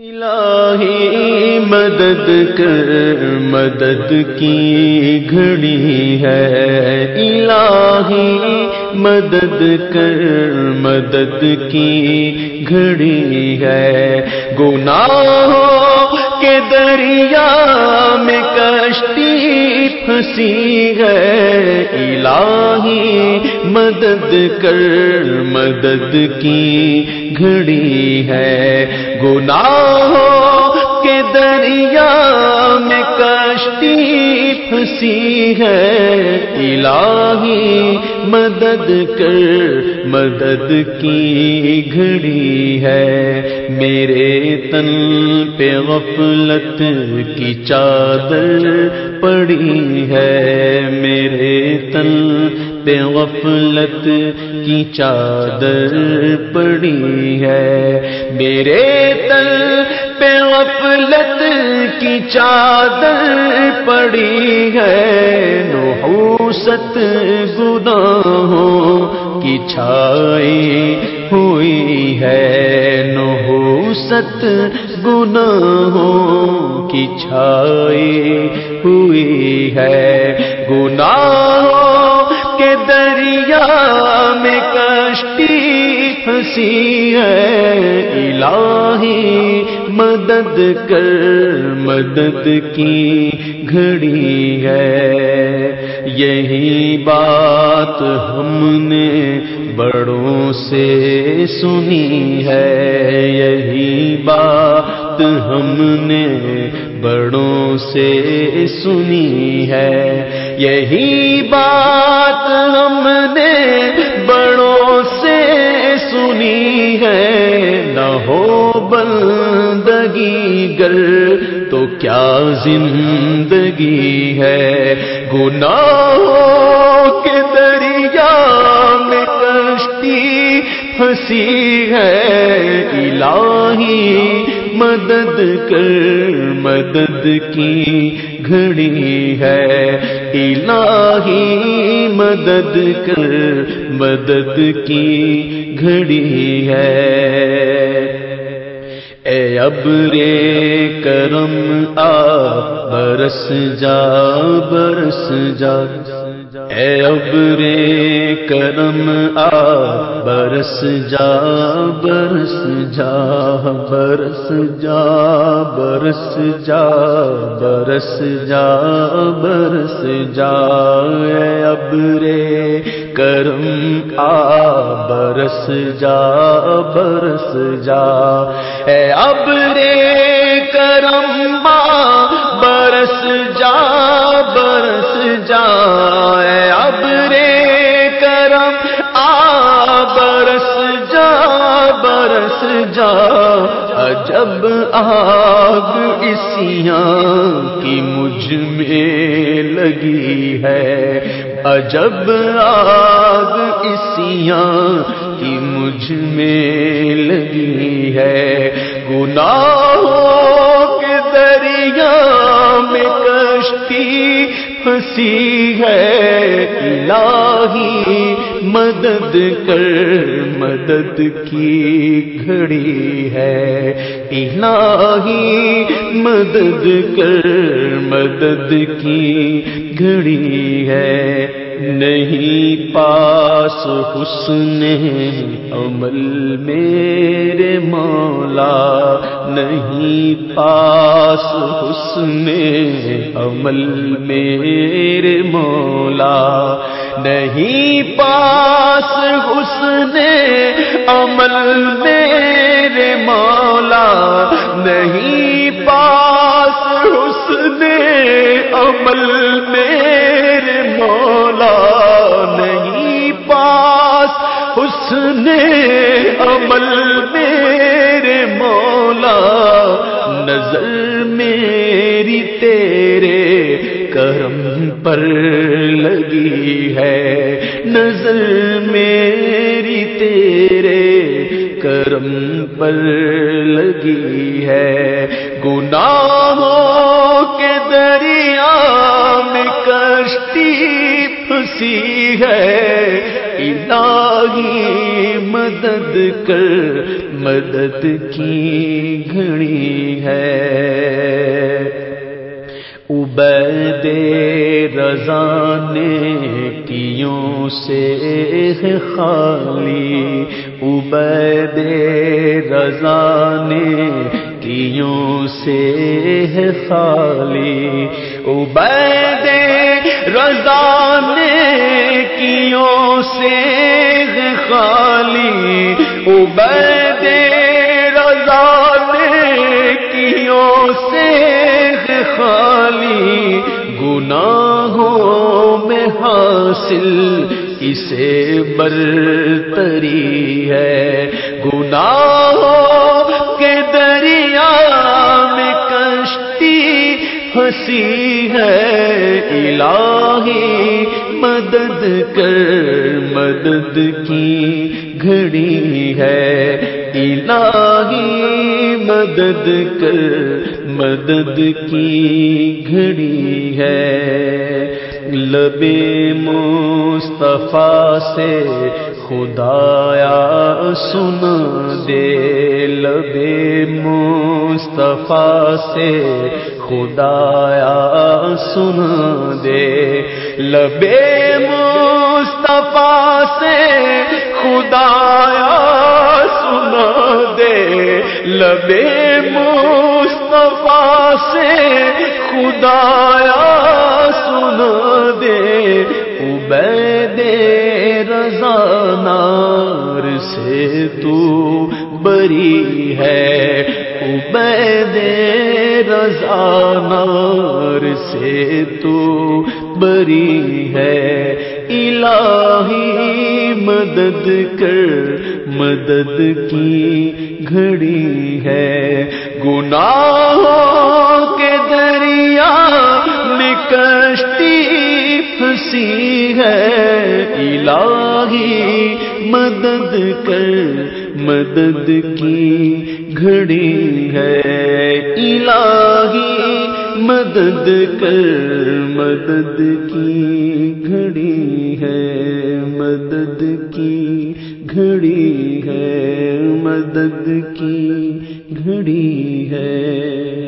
الہی مدد کر، مدد کی گھڑی ہے۔ الہی مدد کر، مدد کی گھڑی ہے۔ گناہوں کے دریا میں کشتی ہنسی ہے الہی مدد کر مدد کی گھڑی ہے۔ گناہوں کے دریا میں کشتی پھنسی ہے۔ الہی مدد کر، مدد کی گھڑی ہے۔ میرے تن پہ غفلت کی چادر پڑی ہے۔ میرے تن پہ غفلت کی چادر پڑی ہے۔ میرے تل غفلت کی چادر پڑی ہے، نحوست گناہوں کی چھائی ہوئی ہے۔ نحوست گناہوں کی چھائی ہوئی ہے۔ گناہوں کے دریا میں کشتی پھنسی ہے، الہی مدد کر، مدد کی گھڑی ہے۔ یہی بات ہم نے بڑوں سے سنی ہے۔ یہی بات ہم نے بڑوں سے سنی ہے۔ یہی بات ہم گر تو کیا زندگی ہے؟ گناہوں کے دریا میں کشتی پھنسی ہے۔ الہی مدد کر، مدد کی گھڑی ہے۔ الہی مدد کر، مدد کی گھڑی ہے۔ اے اب رے کرم آ، برس جا برس جا۔ اے اب رے کرم آ، برس جا برس جا۔ برس جا برس جا برس جا برس جا۔ اے اب رے کرم، آ برس جا برس جا۔ اے اب رے کرم برس جا برس جا۔ اے اب رے کرم، آ برس جا برس جا۔ عجب آگ اسیاں کی مجھ میں لگی ہے۔ عجب آگ اسیاں کی مجھ میں لگی ہے۔ گناہوں کے دریا میں کشتی پھنسی ہے، الہی مدد کر، مدد کی گھڑی ہے۔ الہی مدد کر، مدد کی گھڑی ہے۔ نہیں پاس حسن عمل میرے مولا، نہیں پاس حسن عمل میرے مولا۔ نہیں پاس اس نے عمل میرے مولا نہیں پاس اس نے عمل پر لگی ہے۔ نظر میری تیرے کرم پر لگی ہے۔ گناہوں کے دریا میں کشتی پھنسی ہے۔ الہی مدد مدد کر مدد کی گھڑی ہے۔ عبید رضا نے کیوں سے خالی؟ عبید رضا نے کیوں سے خالی؟ عبید رضا نے کیوں سے خالی؟ عبید خالی گناہوں میں حاصل اسے برتری ہے۔ گناہوں کے دریا میں کشتی ہنسی ہے۔ الہی مدد کر مدد کی گھڑی ہے۔ الہی مدد کر مدد کی گھڑی ہے۔ لبے مصطفیٰ سے خدایا سن دے۔ لبے مصطفیٰ سے خدایا سن دے۔ لبے مصطفیٰ سے خدایا سن دے۔ لبے مصطفیٰ سے خدایا سن دے۔ عبید رضا نار سے تو بری ہے۔ عبید رضا نار سے تو بری ہے۔ الہی مدد کر، مدد کی گھڑی ہے۔ گناہوں کے دریا میں کشتی پھنسی ہے۔ الہی مدد کر، مدد کی گھڑی ہے۔ الہی مدد کر، مدد کی گھڑی ہے۔ مدد کی گھڑی ہے مدد کی گھڑی ہے۔